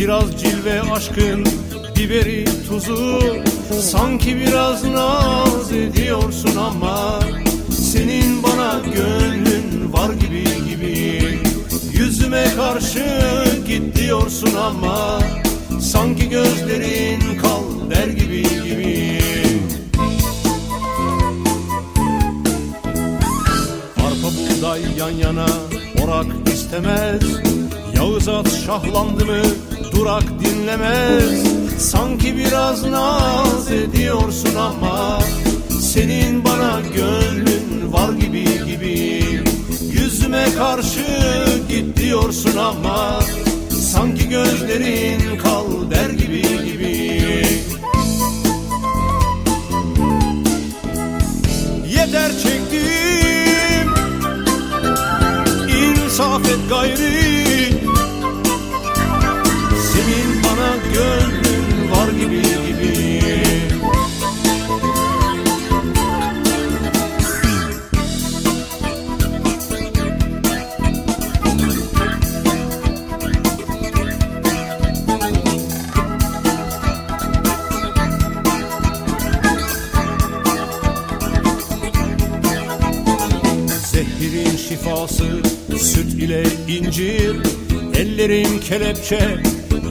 Biraz cilve aşkın biberi tuzu. Sanki biraz naz ediyorsun ama Senin bana gönlün var gibi gibi. Yüzüme karşı git diyorsun ama Sanki gözlerin kal der gibi gibi. Arpa buğday yan yana orak istemez Yağız at şahlandı mı durak dinlemez. Sanki biraz naz ediyorsun ama Senin bana gönlün var gibi gibi. Yüzüme karşı git diyorsun ama Sanki gözlerin kal der gibi gibi. Yeter çektim İnsaf et gayri Zehirin şifası süt ile incir. Ellerim kelepçe,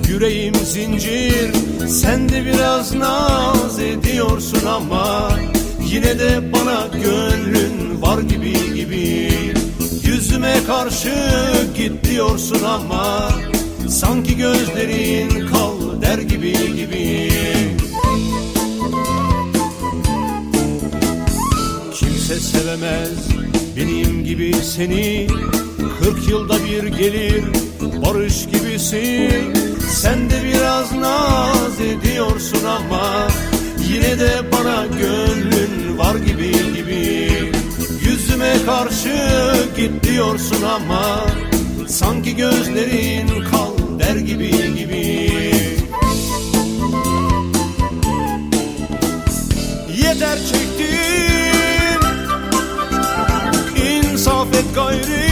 yüreğim zincir. Sen de biraz naz ediyorsun ama Yine de bana gönlün var gibi gibi. Yüzüme karşı git diyorsun ama Sanki gözlerin kal der gibi gibi. Kimse sevemez benim gibi seni Kırk yılda bir gelir barış gibisin. Sen de biraz naz ediyorsun ama Yine de bana gönlün var gibi gibi. Yüzüme karşı git diyorsun ama Sanki gözlerin kal der gibi gibi. Yeter çektim gayrı